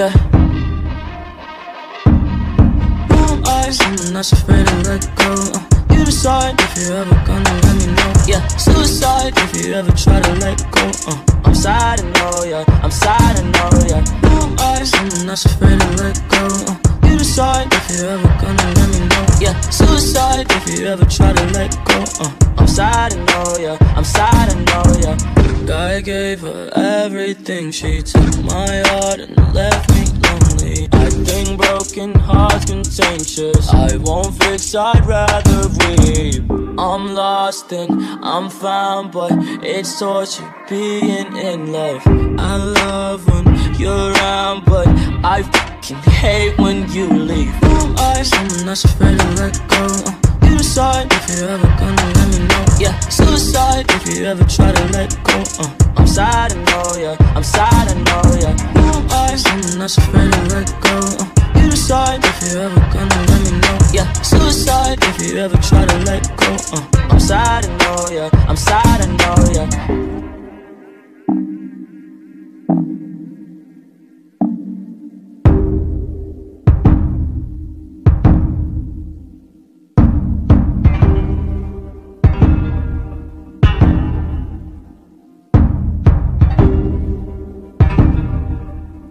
Yeah. Who am? Someone that's afraid to let go. Uh, you decide if you're ever gonna let me know. Yeah, suicide if you ever try to let go. Uh, I'm sad to know, yeah. I'm sad to know, yeah. Who am I? Someone that's afraid to let go. Uh, you decide if you're ever gonna let me know. Yeah, suicide if you ever try to let go. Uh, I'm sad to know, yeah. I'm sad to know, yeah. I gave her everything. She took my heart broken hearts contagious. I won't fix, I'd rather weep. I'm lost and I'm found, but it's torture being in love. I love when you're around, but I fucking hate when you leave. Am Someone that's afraid to let go. You decide if you're ever gonna let me know. Yeah, suicide if you ever try to let go. Uh, I'm sad to know, yeah. I'm sad to know, yeah. Who am Someone that's afraid gonna let me know. Yeah, suicide if you ever try to let go. Uh, I'm sad to know, yeah. I'm sad to know, yeah.